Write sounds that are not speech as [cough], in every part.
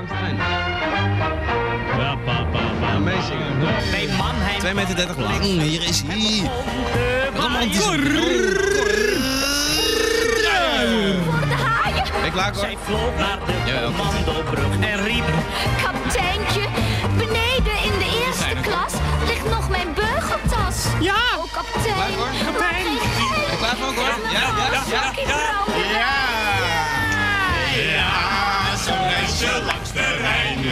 langs de lijn. Ja, pa, pa, pa. Ja, meezingen. Bij Mannheim 2 meter 30 lang. Hier is hij. Romantisch. Voor de haaien. Je klaar, hoor? Zij vloog naar de commandobrug en riep... Kapiteintje, beneden in de eerste klas ligt nog mijn beugeltas. Ja! Oh, kapitein. Klaar voor? Kapitein. Ben je klaar voor, hoor? Ja, ja, ja. Ja, zo reis je langs de Rijn,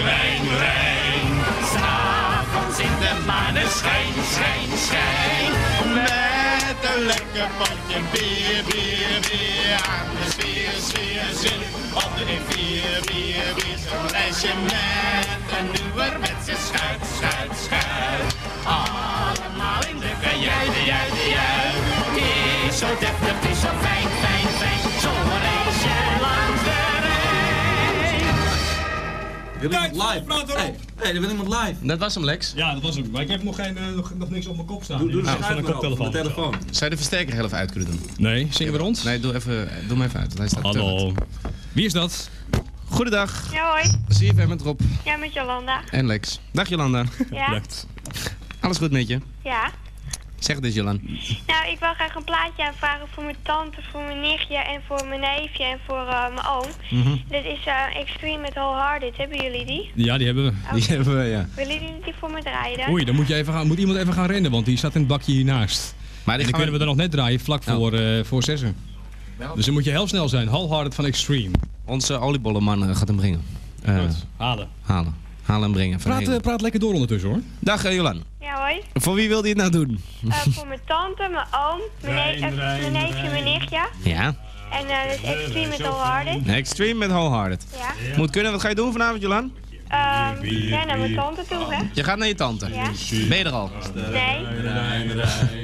Rijn, Rijn. S'avonds in de maneschijn, schijn, schijn. Met een lekker potje bier, bier, bier. Aan de sfeer, sfeer, zin. Op de vier, bier, bier. Zo'n reisje met een nieuwerwetse schuit, schuit, schuit. Allemaal in de kajuit, juit, juit. Is zo deftig, is zo fijn. Wil iemand live? Hey, hey, er wil iemand live. Dat was hem, Lex. Ja, dat was hem. Maar ik heb nog, geen, eh, nog, nog niks op mijn kop staan. Doe, doe schuif een koptelefoon. de telefoon. Zou je de versterker heel even uit kunnen doen? Nee, zingen we rond? Nee, doe, even, doe hem even uit. Hij staat Hallo. Wie is dat? Goedendag. Ja, hoi. Zie je met Rob Ja, met Jolanda. en Lex. Dag Jolanda. Ja? Alles goed met je? Ja. Zeg het eens Jolan. Nou, ik wil graag een plaatje aanvragen voor mijn tante, voor mijn nichtje en voor mijn neefje en voor eh, mijn oom. Mhm. Dit is eh, Extreme met Wholehearted. Hebben jullie die? Ja, die hebben we. Die hebben we, ja. Willen jullie die voor me draaien? Oei, dan moet, je even gaan, moet iemand even gaan rennen, want die staat in het bakje hiernaast. Maar En die dan kunnen we er nog net draaien, vlak Nou. voor, eh voor zessen. Dus dan moet je heel snel zijn. Wholehearted van Extreme. Onze oliebollenman gaat hem brengen. Eh, Goed, halen. halen. Halen en brengen. Praat, praat lekker door ondertussen hoor. Dag Jolan. Voor wie wilde je het nou doen? Eh, voor mijn tante, mijn oom, mijn, ne- mijn neefje, mijn nichtje. Ja. En eh dus Extreme met Wholehearted. Extreme met Wholehearted. Ja. Moet kunnen. Wat ga je doen vanavond Jolan? Ehm ja, naar mijn tante toe, hè? Je gaat naar je tante. Ja. Ben je er al? Nee,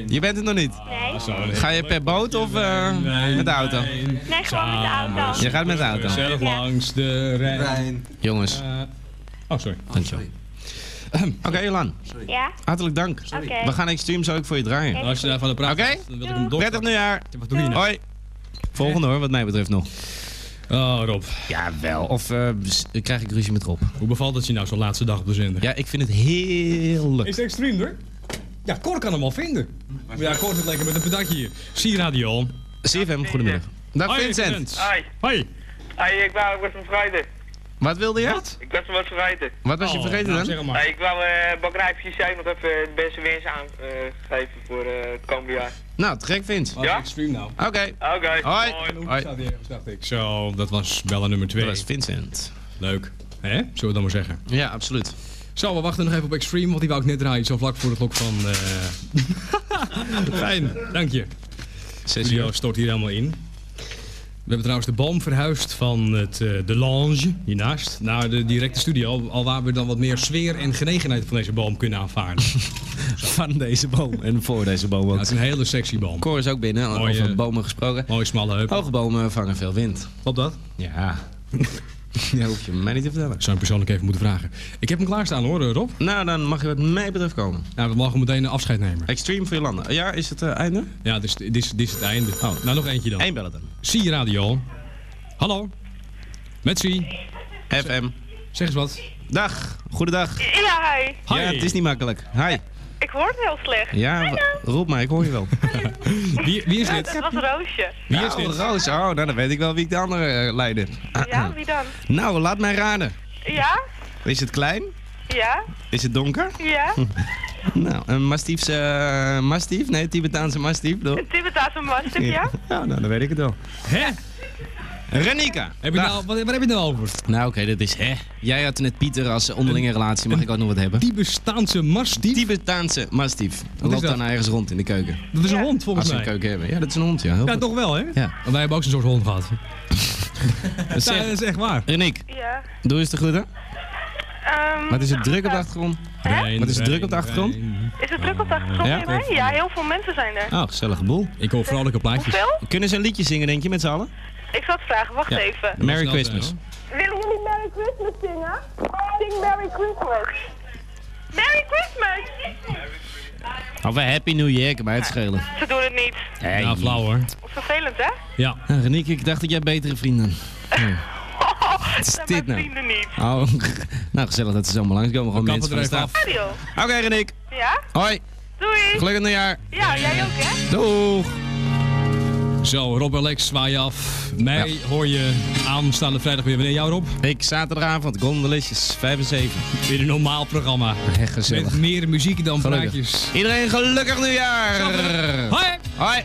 Je bent het nog niet. nee. Ga je per boot of eh, met de auto? Nee, gewoon met de auto. Je gaat met de auto. Zelf langs de Rijn. Jongens, Eh, oh, sorry. dankjewel. Oké Jolan, Ja? hartelijk dank. We gaan Extreme zo ook voor je draaien. Als je daarvan de praat, Oké. dan wil ik hem door. nieuwjaar. Wat doe je nou? Hoi. Volgende hoor, wat mij betreft nog. Oh, Rob. Ja, wel. Of eh, krijg ik ruzie met Rob? Hoe bevalt het je nou zo'n laatste dag op de zender? Ja, ik vind het heerlijk. Is het extreem hoor? Ja, Cor kan hem wel vinden. Ja, Cor zit lekker met een pedakje hier. C-radio. CFM, goedemiddag. Dag Hoi, Vincent. Hoi. Hoi. Hey, ik ik was hem vergeten. Wat wilde je? Ik was wat vergeten. Wat was je Oh, vergeten nou, dan? Zeg maar. Hey, ik wou uh, Bakrijpje zijn nog even de beste wens aangeven voor eh, het komende jaar. Nou, te gek Vince. Wat Ja? extreem nou? Oké. Oké. Hoi. Hoe Hoi. staat die ergens, dacht ik. Zo, dat was bellen nummer 2. Dat was Vincent. Leuk. Hè? Zullen we dan maar zeggen. Ja, absoluut. Zo, we wachten nog even op Extreme, want die wou ik net draaien. Zo vlak voor de klok van... eh [laughs] Fijn, dank je. Studio uur. stort hier helemaal in. We hebben trouwens de boom verhuisd van het, eh, de lounge hiernaast naar de directe studio. Al waar we dan wat meer sfeer en genegenheid van deze boom kunnen aanvaarden. [laughs] Van deze boom. En voor deze boom Ja, ook. het is een hele sexy boom. Cor is ook binnen, Mooie- over bomen gesproken. Mooie smalle heupen. Hoge bomen vangen veel wind. Klopt dat? Ja. [laughs] ja, hoef je mij niet te vertellen. Zou ik persoonlijk even moeten vragen. Ik heb hem klaarstaan hoor, Rob. Nou, dan mag je wat mij betreft komen. Nou, we mogen meteen een afscheid nemen. Extreme voor je landen. Ja, is het eh, einde? Ja, dit is, dit is, dit is het einde. Oh. Nou, nog eentje dan. Eén bellen dan. Zie radio. Hallo. Met Zie. FM. Zeg eens wat. Dag. Goedendag. Ja, hi. Hi. Ja, het is niet makkelijk. Hi. Ik hoor het heel slecht. Ja, roep maar, ik hoor je wel. [laughs] Wie, wie is dit? Dat was Roosje. Wie is Oh, dit? Roos. Oh, nou, dan weet ik wel wie ik de andere eh, leider. Ja, wie dan? Nou, laat mij raden. Ja? Is het klein? Ja? Is het donker? Ja? [laughs] Nou, een mastiefse uh, mastief? Nee, Tibetaanse mastief, toch? Een Tibetaanse mastiff, ja? Ja, nou, dan weet ik het wel. Hè? Renika. Heb nou, wat, waar heb je het nou over? Nou, oké, dat is hè. Jij had net Pieter als onderlinge relatie. Mag ik ook nog wat hebben? Die bestaanse mastief? Tibetaanse mastief. is Loopt dat? dan ergens rond in de keuken. Dat is een hond Als volgens ze een mij. keuken hebben. Ja, dat is een hond, ja. Heel Ja, goed. toch wel hè? Ja. Want wij hebben ook zo'n soort hond gehad. [laughs] Ja, Zeg, dat is echt waar. Reniek, Ja. doe eens de groeten. Ehm, Wat is het druk op de achtergrond? Rijn, Wat is het druk op de achtergrond? Rijn. Is het druk op de achtergrond Ja? bij mij? Ja, heel veel mensen zijn er. Oh, gezellige boel. Ik hoor vrolijke plaatjes. Hoeveel? Kunnen ze een liedje zingen, denk je, met z'n allen? Ik zal het vragen, wacht Ja. even. Merry Christmas. Willen jullie Merry Christmas zingen? Sing Merry Christmas. Merry Christmas! Of een Happy New Year, kan mij het schelen. Ze doen het niet. Hey. Ja, flauw hoor. Vervelend, hè? Ja. Reniek, ik dacht dat jij betere vrienden [laughs] had. Wat is dit mijn nou? vrienden niet. Oh, [laughs] nou gezellig dat ze zomaar langskomen. Gewoon We mensen van de. Oké, Renik. Ja? Hoi. Doei. Gelukkig nieuwjaar. Ja, jij ook, hè? Doeg. Zo, Rob Alex, zwaai je af. Mij hoor je aanstaande vrijdag weer. Wanneer jou, Rob? Ik zaterdagavond, Gondelicious 5 en 7. Weer een normaal programma. Echt gezellig. Met meer muziek dan Gelukkig. praatjes. Iedereen gelukkig nieuwjaar. Hoi! Hoi.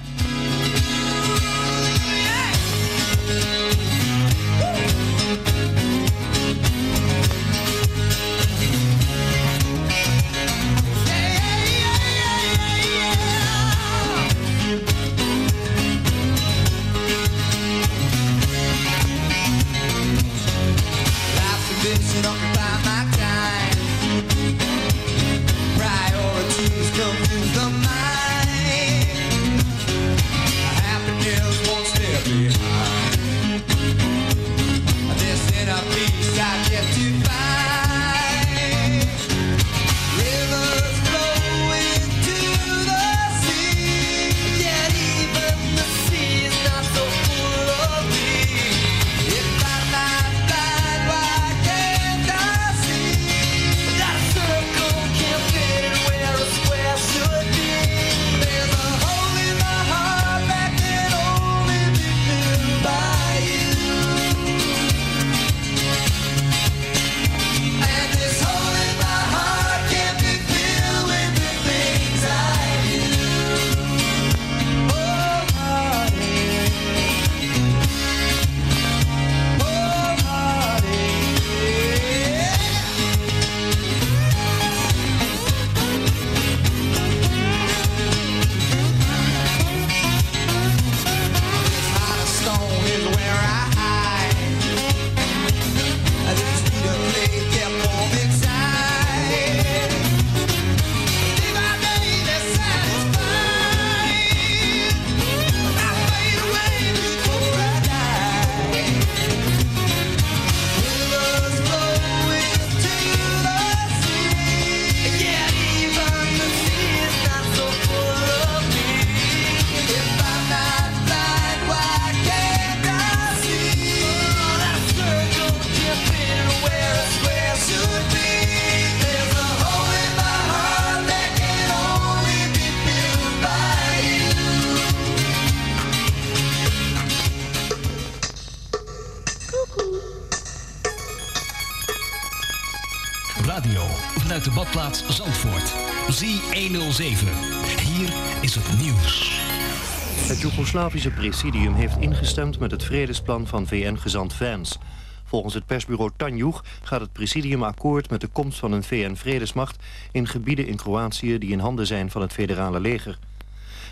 Joegoslavische presidium heeft ingestemd met het vredesplan van VN-gezant Vance. Volgens het persbureau Tanjug gaat het presidium akkoord met de komst van een VN-vredesmacht in gebieden in Kroatië die in handen zijn van het federale leger.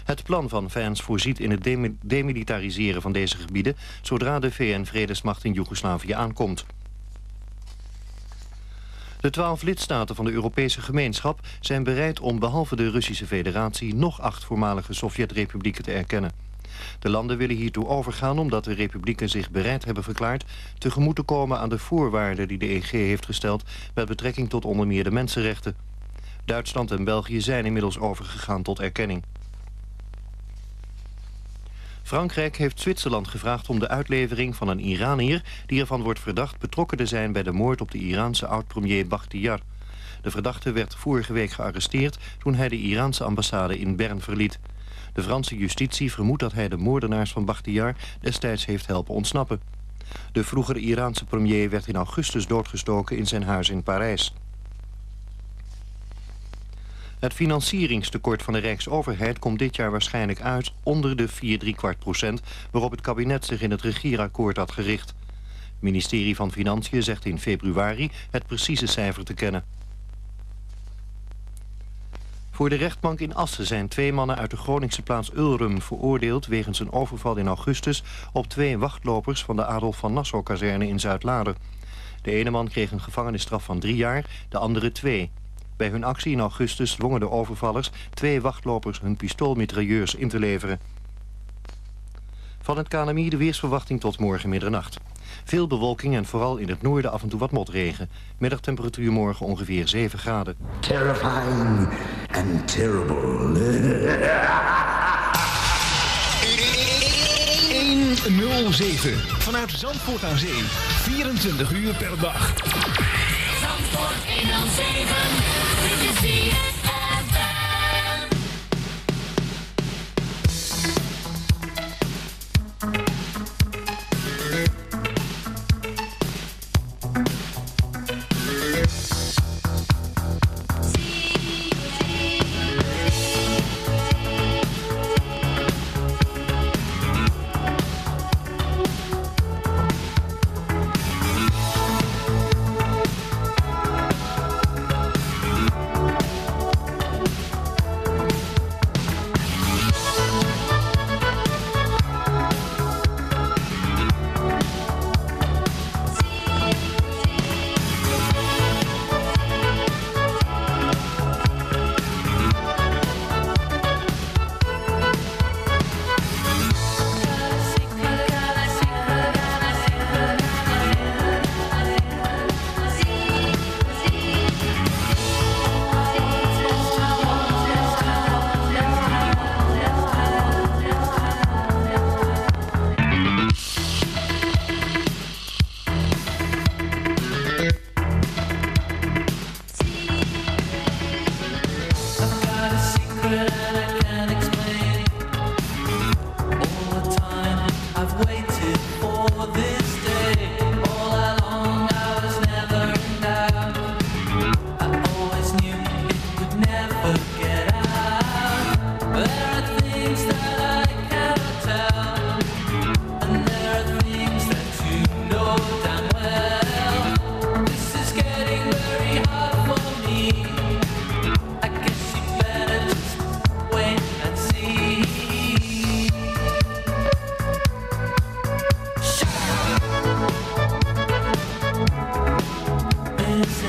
Het plan van Vance voorziet in het demi- demilitariseren van deze gebieden zodra de VN-vredesmacht in Joegoslavië aankomt. De twaalf lidstaten van de Europese gemeenschap zijn bereid om behalve de Russische federatie nog acht voormalige Sovjet-republieken te erkennen. De landen willen hiertoe overgaan omdat de republieken zich bereid hebben verklaard tegemoet te komen aan de voorwaarden die de EG heeft gesteld met betrekking tot onder meer de mensenrechten. Duitsland en België zijn inmiddels overgegaan tot erkenning. Frankrijk heeft Zwitserland gevraagd om de uitlevering van een Iranier... die ervan wordt verdacht betrokken te zijn bij de moord op de Iraanse oud-premier Bakhtiar. De verdachte werd vorige week gearresteerd toen hij de Iraanse ambassade in Bern verliet. De Franse justitie vermoedt dat hij de moordenaars van Bakhtiar destijds heeft helpen ontsnappen. De vroegere Iraanse premier werd in augustus doodgestoken in zijn huis in Parijs. Het financieringstekort van de Rijksoverheid komt dit jaar waarschijnlijk uit onder de 4 kwart procent waarop het kabinet zich in het regeerakkoord had gericht. Het ministerie van Financiën zegt in februari het precieze cijfer te kennen. Voor de rechtbank in Assen zijn twee mannen uit de Groningse plaats Ulrum veroordeeld wegens een overval in augustus op twee wachtlopers van de Adolf van Nassau-kazerne in Zuidlaren. De ene man kreeg een gevangenisstraf van drie jaar, de andere twee. Bij hun actie in augustus dwongen de overvallers twee wachtlopers hun pistoolmitrailleurs in te leveren. Van het KNMI de weersverwachting tot morgen middernacht. Veel bewolking en vooral in het noorden af en toe wat motregen. Middagtemperatuur morgen ongeveer 7 graden. Terrifying and terrible. 1.07. Vanuit Zandvoort aan Zee. 24 uur per dag. Zandvoort in aan Zee. Dit is Yes.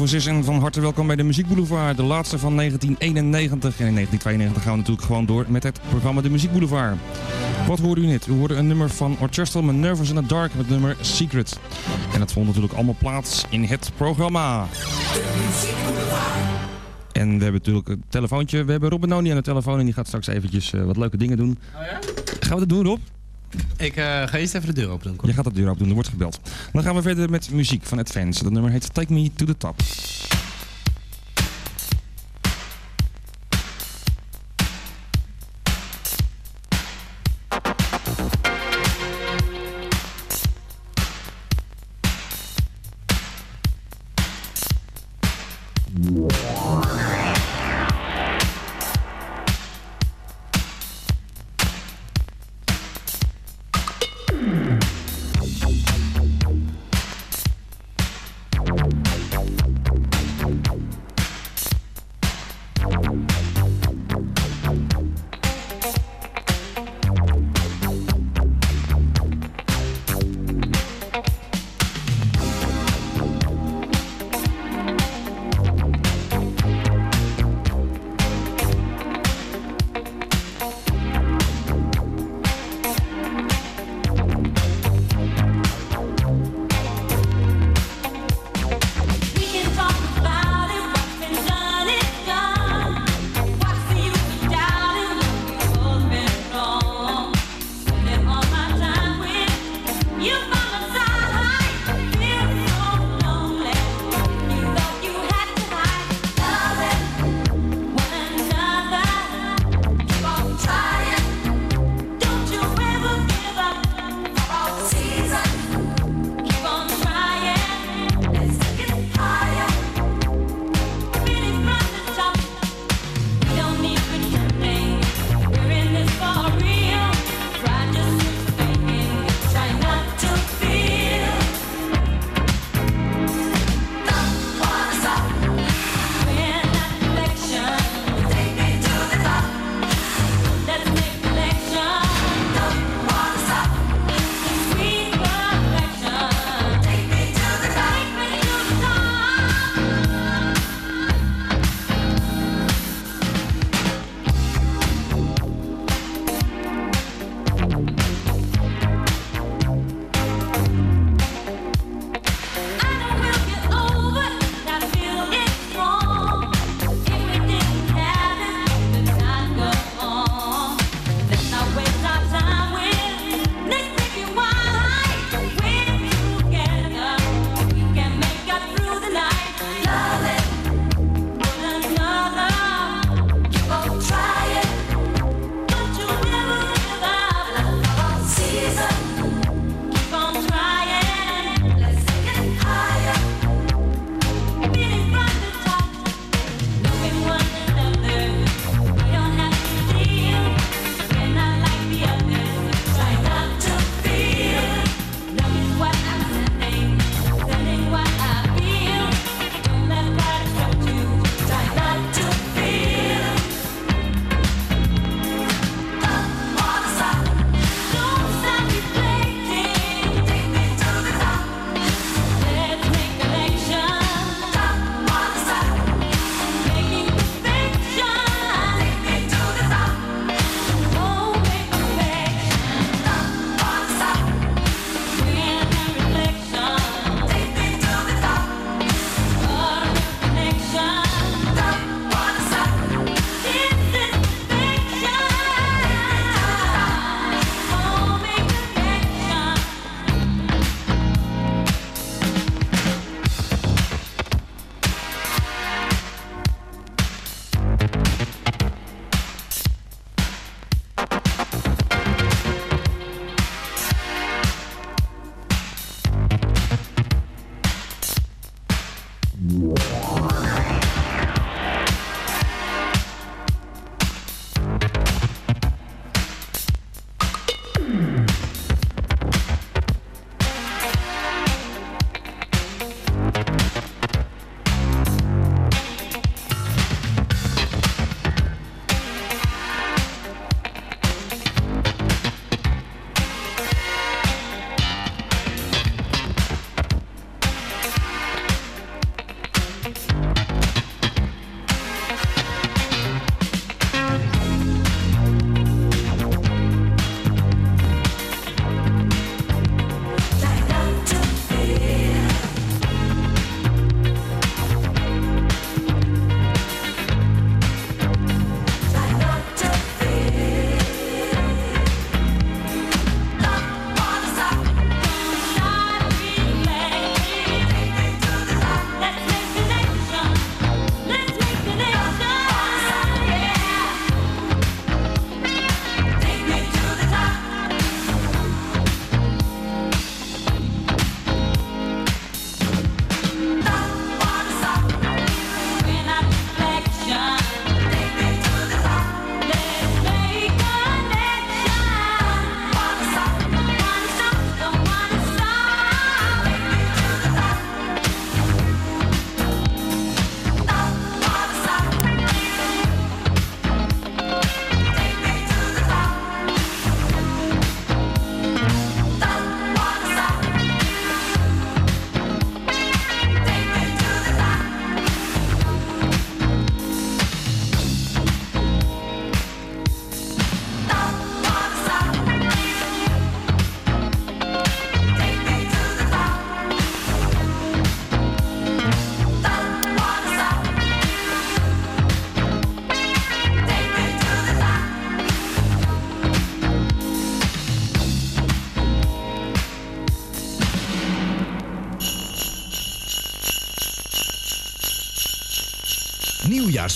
Over 6 en van harte welkom bij de Muziek Boulevard. De laatste van 1991. En in 1992 gaan we natuurlijk gewoon door met het programma De Muziek Boulevard. Wat hoorde u net? U hoorde een nummer van Orchestral met Nervous in the Dark met het nummer Secret. En dat vond natuurlijk allemaal plaats in het programma. En we hebben natuurlijk een telefoontje. We hebben Rob Benoni aan de telefoon en die gaat straks eventjes eh, wat leuke dingen doen. Oh ja? Gaan we dat doen, Rob? Ik eh, ga eerst even de deur open doen. Je gaat de deur open doen, er wordt gebeld. Dan gaan we verder met muziek van Advance. Dat nummer heet Take Me to the Top.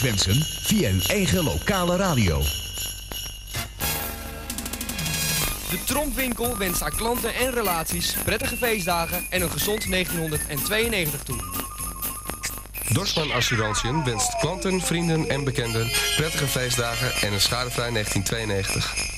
Nieuwjaarswensen via uw eigen lokale radio. De Trompwinkel wenst aan klanten en relaties prettige feestdagen en een gezond 1992 toe. Dorsman Assurantiën wenst klanten, vrienden en bekenden prettige feestdagen en een schadevrij 1992.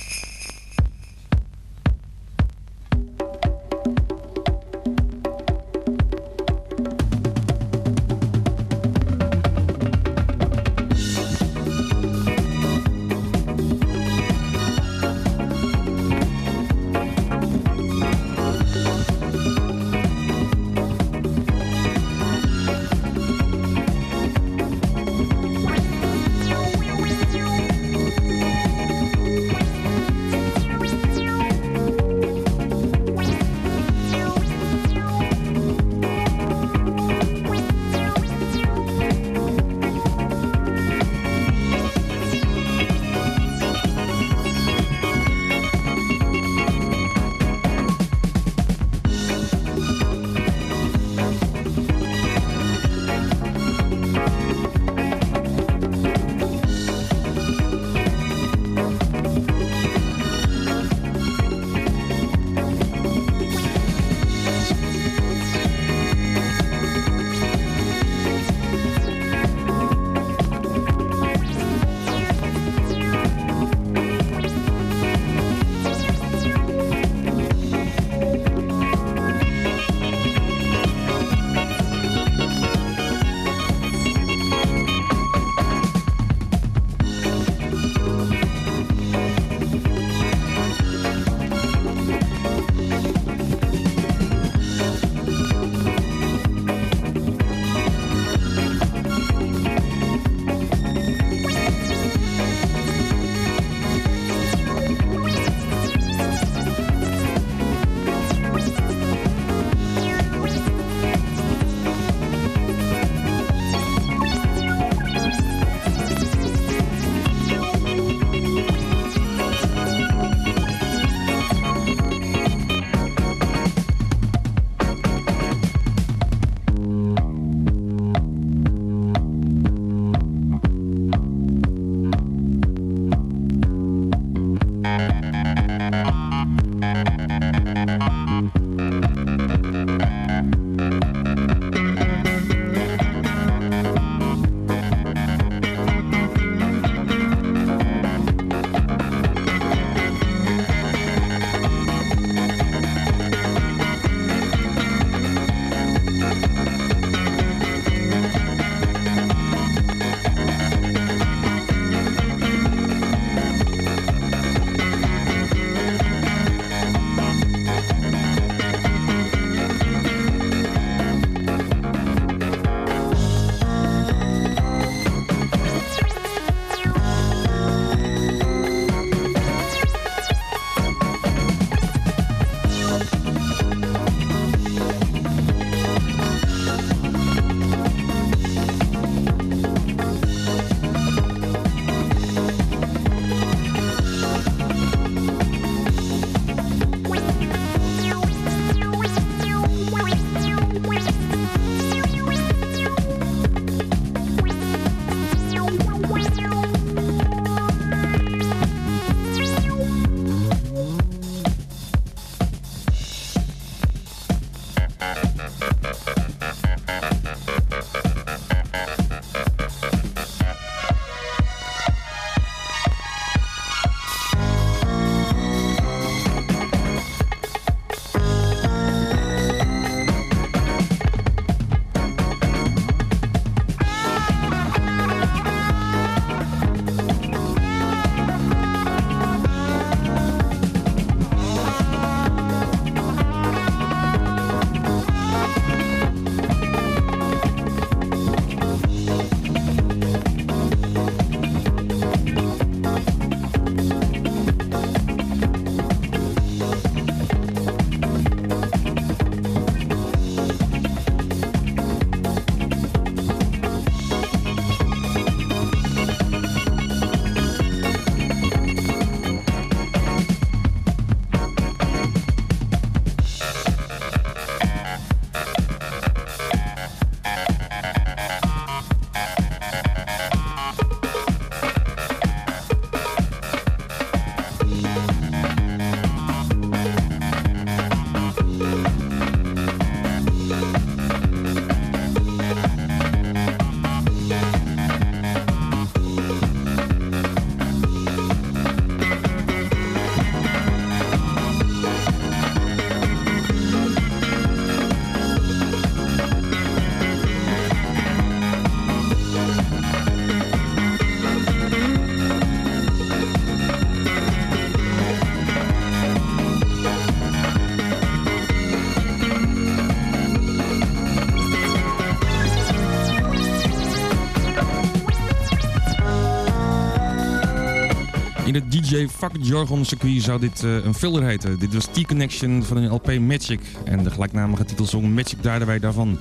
DJ Fuck It Jargon circuit zou dit eh, een filler heten. Dit was T-Connection van een LP Magic. En de gelijknamige titelsong Magic draaiden wij daarvan.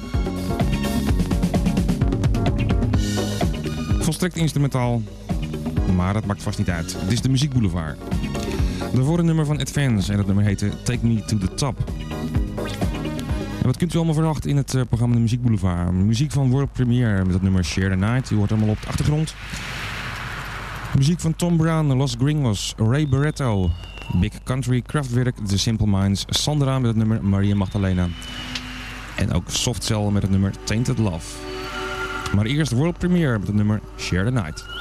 Volstrekt instrumentaal, maar dat maakt vast niet uit. Dit is de Muziek Boulevard. Daarvoor een nummer van Advance en dat nummer heette Take Me To The Top. En wat kunt u allemaal verwachten in het eh, programma De Muziek Boulevard? Muziek van World Premiere met het nummer Share The Night. U hoort allemaal op de achtergrond. Muziek van Tom Brown, Los Gringos, Ray Barretto, Big Country, Kraftwerk, The Simple Minds, Sandra met het nummer Maria Magdalena. En ook Soft Cell met het nummer Tainted Love. Maar eerst World Premiere met het nummer Share The Night.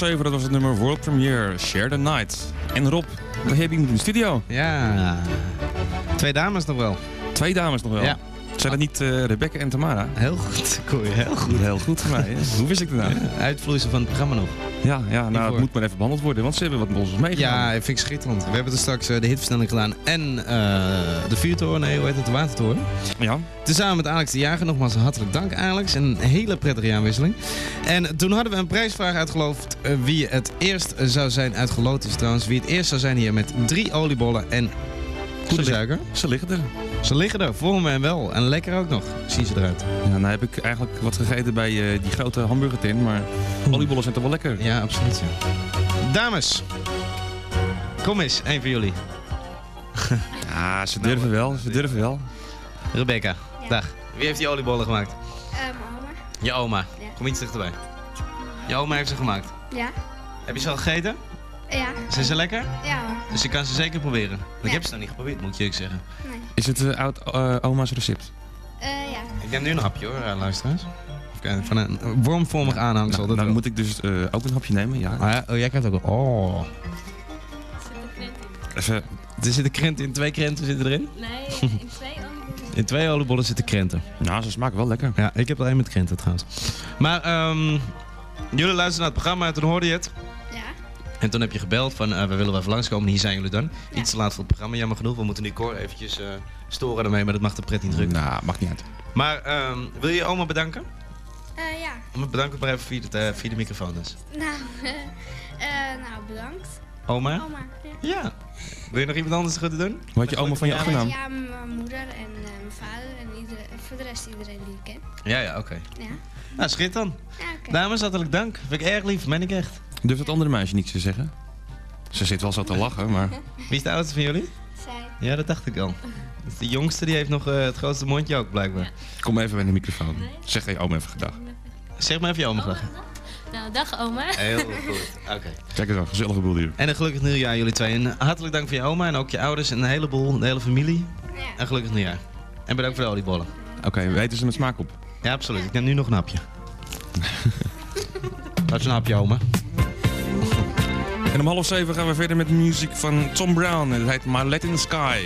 Drie minuten voor half zeven, dat was het nummer World Premiere, Share the Night. En Rob, daar heb je iemand in de studio. Ja, twee dames nog wel. Twee dames nog wel? Ja. Zijn dat niet eh, Rebecca en Tamara? Heel goed, Corrie, heel goed. Heel goed voor mij. Hoe wist ik dat nou? Uitvloeisel van het programma nog. Ja, ja nou, het moet maar even behandeld worden, want ze hebben wat ons meegedaan. Ja, vind ik schitterend. We hebben er straks eh, de hitversnelling gedaan en eh, de vuurtoren, nee, hoe heet het, de watertoren. Ja. Tezamen met Alex de Jager, nogmaals hartelijk dank Alex. En een hele prettige jaarwisseling. En toen hadden we een prijsvraag uitgeloofd eh, wie het eerst zou zijn, uitgeloot is trouwens, wie het eerst zou zijn hier met drie oliebollen en goede suiker. Ze liggen er. Ze liggen er, voor me en wel. En lekker ook nog, zien ze eruit. Ja, nou heb ik eigenlijk wat gegeten bij eh, die grote hamburgertin, maar oliebollen zijn toch wel lekker. Ja, absoluut. Ja. Dames, kom eens, een van jullie. [laughs] Ja, ze durven wel, ze durven wel. Rebecca, dag. Wie heeft die oliebollen gemaakt? Eh, mijn oma. Je oma. Ja. Kom iets dichterbij. Je oma heeft ze gemaakt. Ja. Heb je ze al gegeten? Ja. Zijn ze lekker? Ja. Dus je kan ze zeker proberen. Ik Ja. heb ze nog niet geprobeerd, moet ik je zeggen. Nee. Is het eh, oud eh, oma's recept? Eh, ja. Ik neem nu een hapje hoor, eh, luisteraars. Van een wormvormig aanhangsel. Nou, dan wel. moet ik dus eh, ook een hapje nemen, ja. Ah, ja, oh, jij krijgt ook een... Oh. Even, Er zitten krenten in, twee krenten zitten erin. Nee, [laughs] in twee oliebollen. In twee oliebollen zitten krenten. nou, ze smaken wel lekker. Ja, ik heb er één met krenten trouwens. Maar ehm, jullie luisteren naar het programma en toen hoorde je het. En toen heb je gebeld van, eh, we willen wel even langskomen. Hier zijn jullie dan. Iets te laat voor het programma, jammer genoeg. We moeten die koor eventjes eh, storen daarmee, maar dat mag de pret niet drukken. Nou, mag niet uit. Maar ehm, wil je je oma bedanken? Eh, ja. Om bedanken maar even via de, eh, via de microfoon dus. Nou, [laughs] eh, nou, bedankt. Oma? Oma. Ja. Wil je nog iemand anders goed doen? Wat had je oma van je achternaam? Ja, mijn moeder en eh, mijn vader en iedereen, voor de rest iedereen die ik ken. Ja, ja, oké. Ja. Nou, schit dan. Ja, oké. Dames, hartelijk dank. Vind ik erg lief, meen ik echt. Durft het andere meisje niets te zeggen? Ze zit wel zo te lachen, maar... [laughs] Wie is de oudste van jullie? Zij. Ja, dat dacht ik al. De jongste die heeft nog eh, het grootste mondje ook, blijkbaar. Kom even bij de microfoon. Zeg je oma even gedag. Zeg maar even je oma gedag. Nou, dag oma. Heel goed, [laughs] oké. Kijk eens aan, gezellige boel hier. En een gelukkig nieuwjaar jullie twee. En hartelijk dank voor je oma en ook je ouders en een heleboel, de hele familie. Ja. En gelukkig nieuwjaar. En bedankt voor de oliebollen. Oké, weten ze met smaak op? Ja, absoluut. Ik neem nu nog een hapje. [laughs] Dat is een hapje, oma. En om half zeven gaan we verder met muziek van Tom Brown. Het heet My Let in the Sky.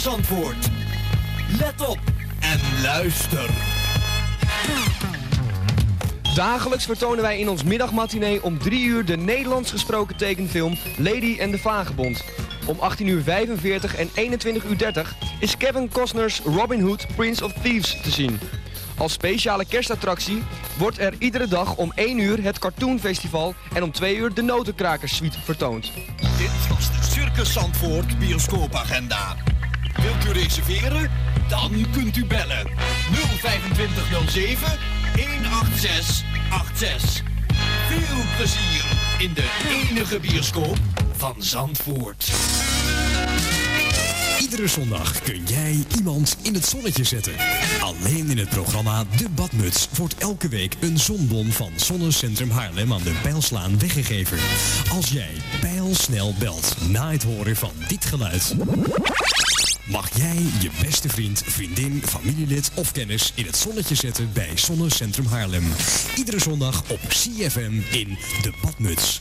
Van Zandvoort? Let op en luister. Dagelijks vertonen wij in ons middagmatinee om 3 uur de Nederlands gesproken tekenfilm Lady en de Vagebond. Om 18.45 uur en 21.30 uur is Kevin Costner's Robin Hood Prince of Thieves te zien. Als speciale kerstattractie wordt er iedere dag om 1 uur het Cartoon Festival en om 2 uur de Notenkrakers Suite vertoond. Dit was de Circus Zandvoort bioscoopagenda. Wilt u reserveren? Dan kunt u bellen. 02507 18686. Veel plezier in de enige bioscoop van Zandvoort. Iedere zondag kun jij iemand in het zonnetje zetten. Alleen in het programma De Badmuts wordt elke week een zonbon van Zonnecentrum Haarlem aan de Pijlslaan weggegeven. Als jij pijlsnel belt na het horen van dit geluid, mag jij je beste vriend, vriendin, familielid of kennis in het zonnetje zetten bij Zonnecentrum Haarlem. Iedere zondag op CFM in De Badmuts.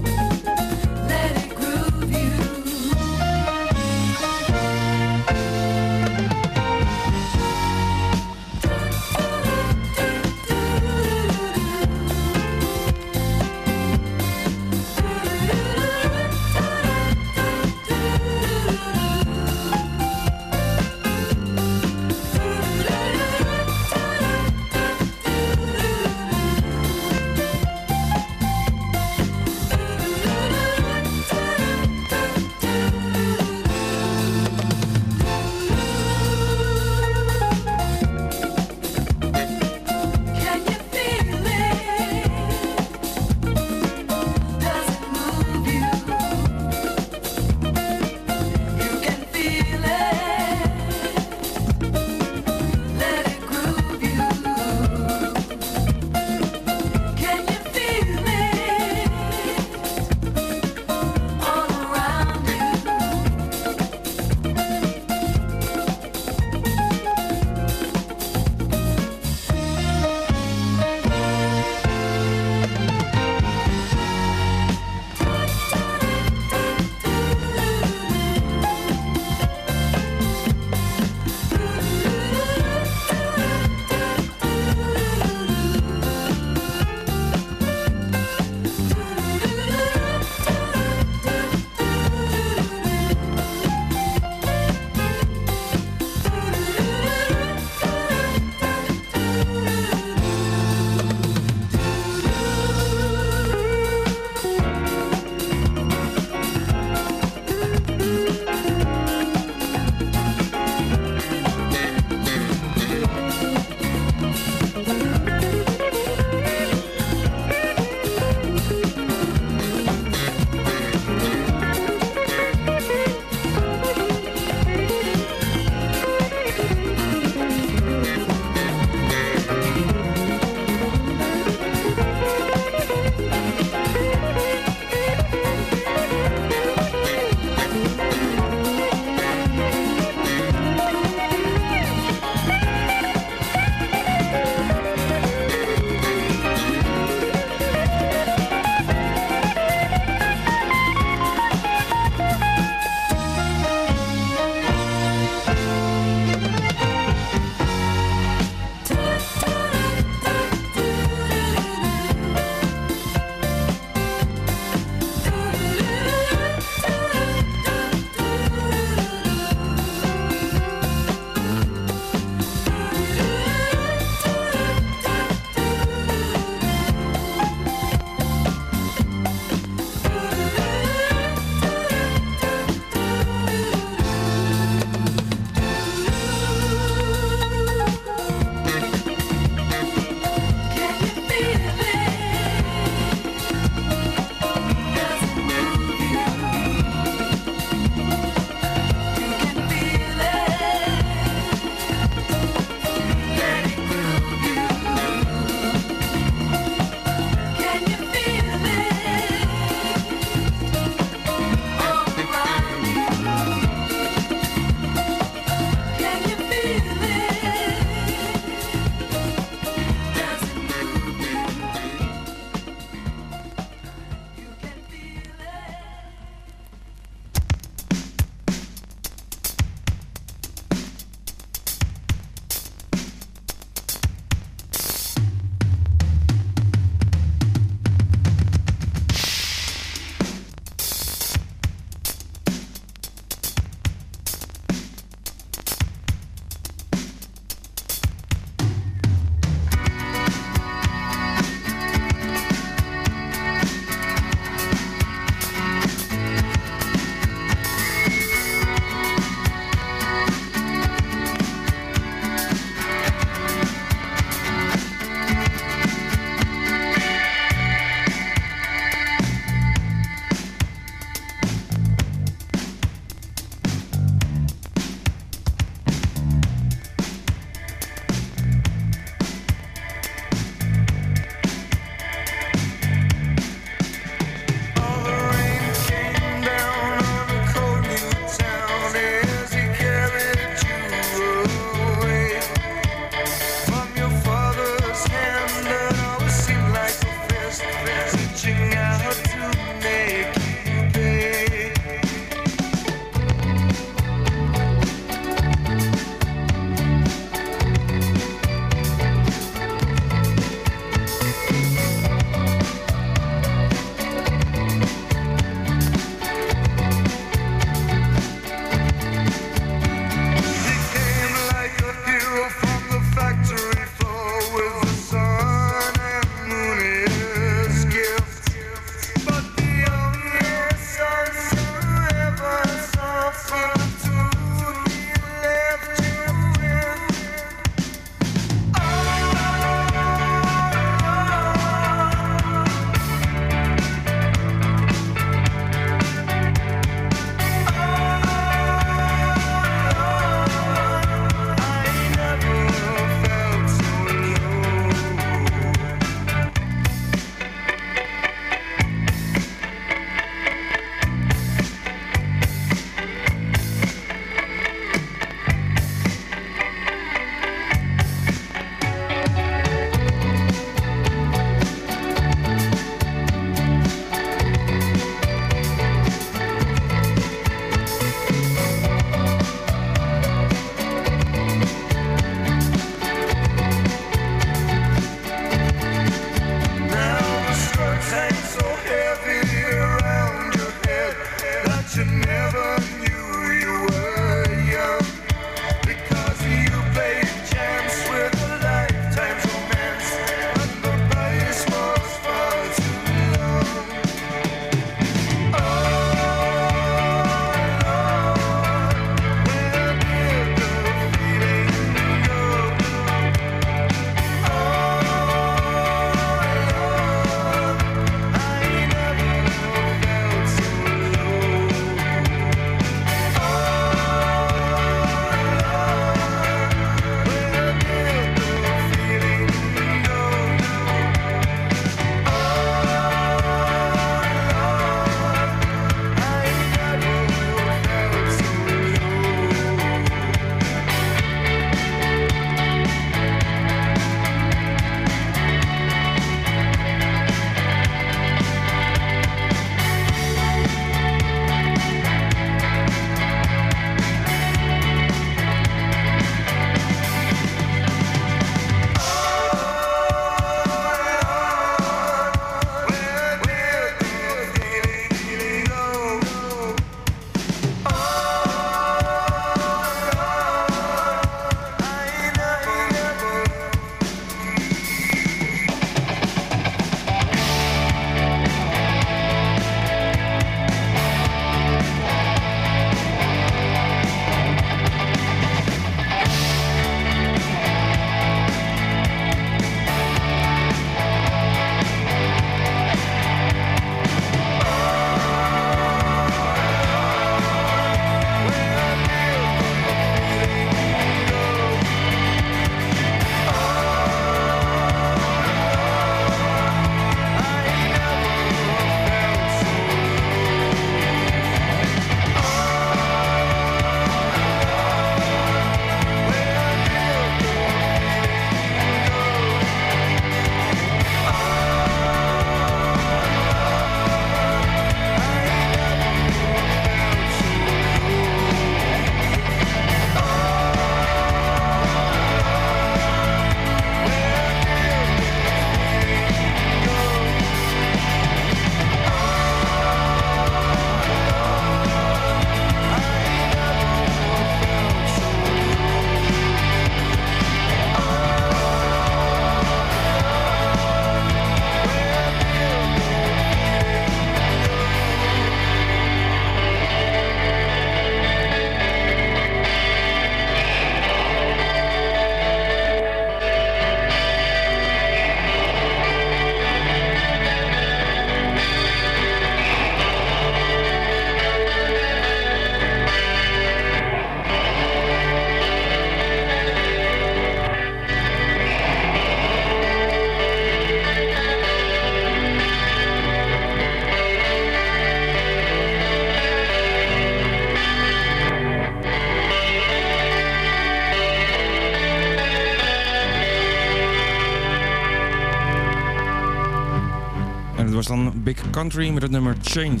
Country met het nummer Change.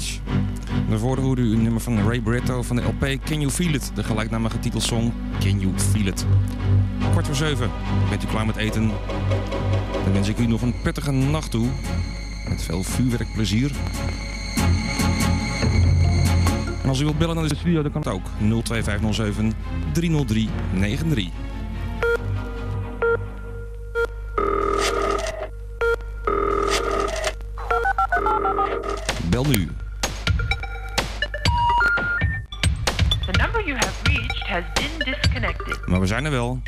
Daarvoor hoorde u een nummer van Ray Barretto van de LP Can You Feel It, de gelijknamige titelsong Can You Feel It. Kwart voor zeven, bent u klaar met eten? Dan wens ik u nog een prettige nacht toe, met veel vuurwerkplezier. En als u wilt bellen naar de studio, dan kan het ook 02507 30393. The